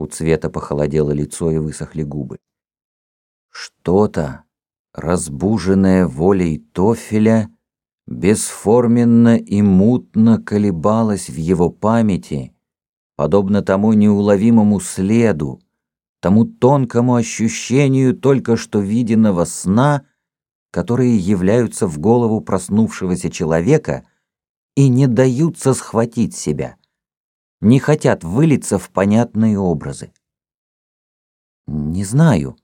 У Цвета похолодело лицо и высохли губы. Что-то, разбуженное волей Тофеля, бесформенно и мутно колебалось в его памяти, подобно тому неуловимому следу, тому тонкому ощущению только что виденного сна, которые являются в голову проснувшегося человека и не даются схватить себя, не хотят вылиться в понятные образы. Не знаю,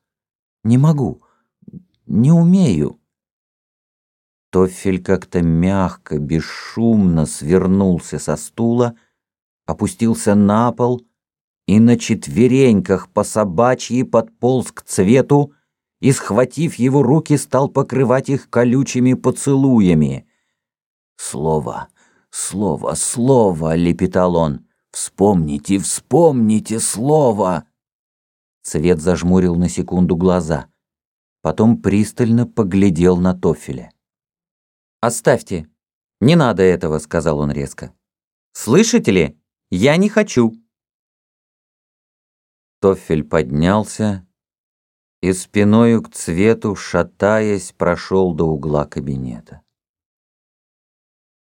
не могу, не умею. Тофель как-то мягко, бесшумно свернулся со стула, опустился на пол и на четвереньках по собачьи подполз к цвету и, схватив его руки, стал покрывать их колючими поцелуями. «Слово, слово, слово!» — лепетал он. «Вспомните, вспомните слово!» Цвет зажмурил на секунду глаза. Потом пристально поглядел на Тофеля. «Оставьте. Не надо этого», — сказал он резко. «Слышите ли? Я не хочу». Тофель поднялся и спиною к цвету, шатаясь, прошел до угла кабинета.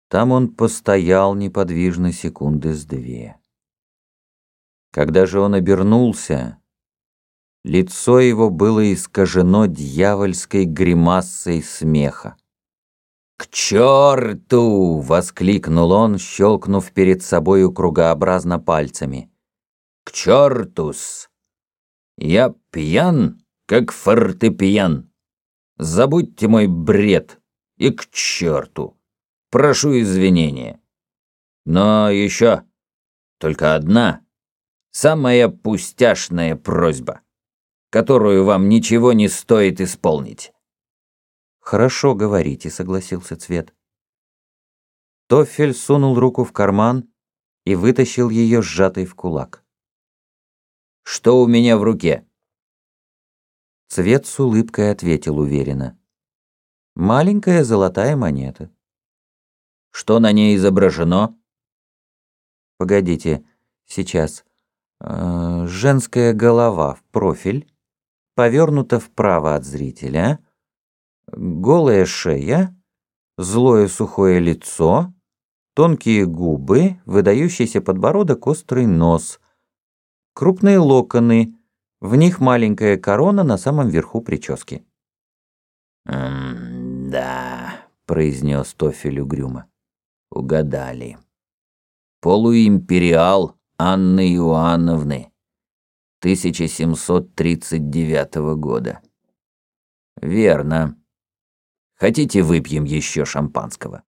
Там он постоял неподвижно секунды с две. Когда же он обернулся, лицо его было искажено дьявольской гримасой смеха. «К черту!» — воскликнул он, щелкнув перед собою кругообразно пальцами. «К чертус! Я пьян, как фортепьян. Забудьте мой бред и к черту. Прошу извинения. Но еще только одна, самая пустяшная просьба, которую вам ничего не стоит исполнить». «Хорошо говорите», — согласился Цвет. Тофель сунул руку в карман и вытащил ее сжатой в кулак. «Что у меня в руке?» Цвет с улыбкой ответил уверенно. «Маленькая золотая монета». «Что на ней изображено?» «Погодите, сейчас. Э, женская голова в профиль, повернута вправо от зрителя» голая шея, злое сухое лицо, тонкие губы, выдающийся подбородок, острый нос, крупные локоны, в них маленькая корона на самом верху прически. «М-да», — произнес Тофель угрюмо, — «угадали. Полуимпериал Анны Иоанновны, 1739 года». «Верно. Хотите, выпьем еще шампанского?»